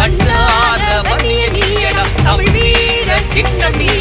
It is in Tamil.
மண்ணார வன்னிய நீயடம் தமிழ் வீர சின்ன நீ.